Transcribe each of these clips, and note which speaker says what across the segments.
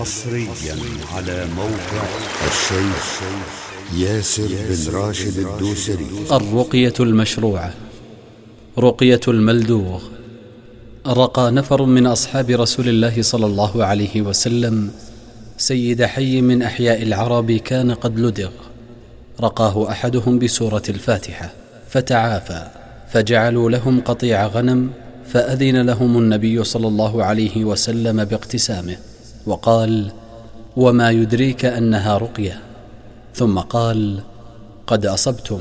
Speaker 1: حصريا على موقع الشيخ ياسر بن راشد الدوسري.
Speaker 2: الرقية المشروعة رقية الملدوغ. رقى نفر من أصحاب رسول الله صلى الله عليه وسلم سيد حي من أحياء العرب كان قد لدغ. رقاه أحدهم بسورة الفاتحة فتعافى فجعلوا لهم قطيع غنم فأذن لهم النبي صلى الله عليه وسلم باقتسامه. وقال وما يدريك أنها رقية. ثم قال قد أصبتم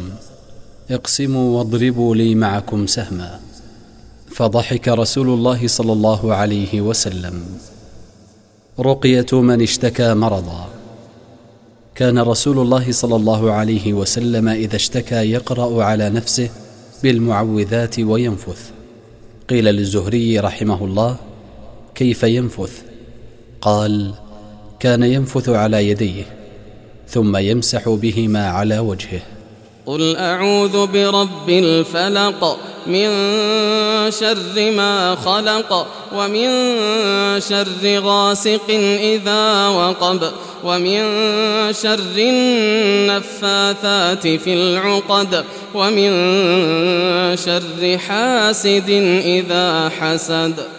Speaker 2: اقسموا واضربوا لي معكم سهما. فضحك رسول الله صلى الله عليه وسلم. رقية من اشتكى مرضا. كان رسول الله صلى الله عليه وسلم إذا اشتكى يقرأ على نفسه بالمعوذات وينفث. قيل للزهري رحمه الله كيف ينفث؟ قال كان ينفث على يديه ثم يمسح بهما على وجهه.
Speaker 3: قل أعوذ برب الفلق من شر ما خلق ومن شر غاسق إذا وقب ومن شر النفاثات في العقد ومن شر حاسد إذا حسد.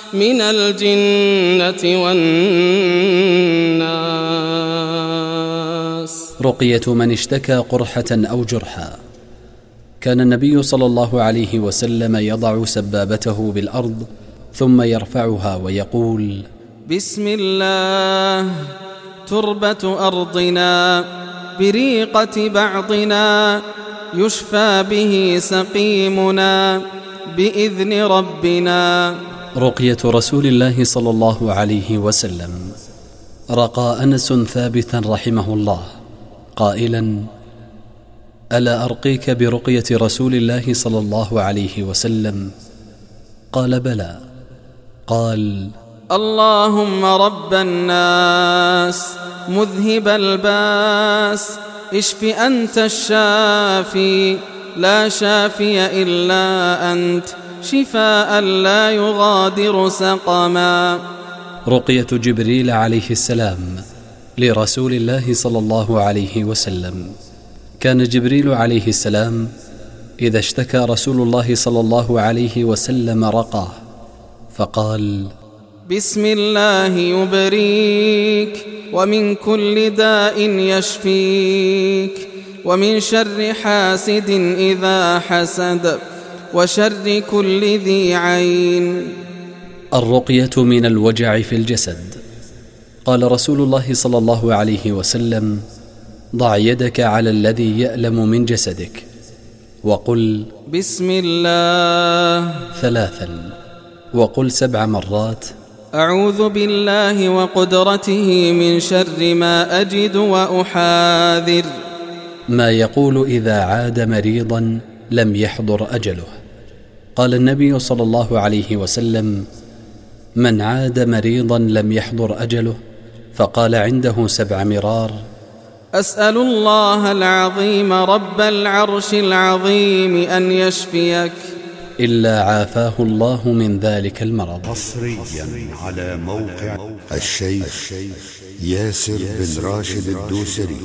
Speaker 3: من الجنة والناس.
Speaker 2: رقية من اشتكى قرحة أو جرحا. كان النبي صلى الله عليه وسلم يضع سبابته بالأرض ثم يرفعها ويقول
Speaker 3: بسم الله تربة أرضنا بريقة بعضنا يشفى به سقيمنا بإذن ربنا.
Speaker 2: رقية رسول الله صلى الله عليه وسلم. رقى أنس ثابتا رحمه الله قائلا ألا أرقيك برقية رسول الله صلى الله عليه وسلم؟ قال بلى. قال
Speaker 3: اللهم رب الناس مذهب الباس اشف أنت الشافي لا شافي إلا أنت. شفاء لا يغادر سقما.
Speaker 2: رقية جبريل عليه السلام لرسول الله صلى الله عليه وسلم. كان جبريل عليه السلام إذا اشتكى رسول الله صلى الله عليه وسلم رقاه فقال
Speaker 3: بسم الله يبريك ومن كل داء يشفيك ومن شر حاسد إذا حسد. وشر كل ذي عين.
Speaker 2: الرقية من الوجع في الجسد. قال رسول الله صلى الله عليه وسلم ضع يدك على الذي يألم من جسدك وقل
Speaker 3: بسم الله.
Speaker 2: ثلاثا وقل سبع مرات
Speaker 3: أعوذ بالله وقدرته من شر ما أجد وأحاذر.
Speaker 2: ما يقول إذا عاد مريضا لم يحضر أجله. قال النبي صلى الله عليه وسلم من عاد مريضا لم يحضر أجله فقال عنده سبع مرار.
Speaker 3: أسأل الله العظيم رب العرش العظيم أن يشفيك.
Speaker 2: إلا عافاه الله من ذلك المرض.
Speaker 1: حصريا على موقع الشيخ ياسر بن راشد الدوسري.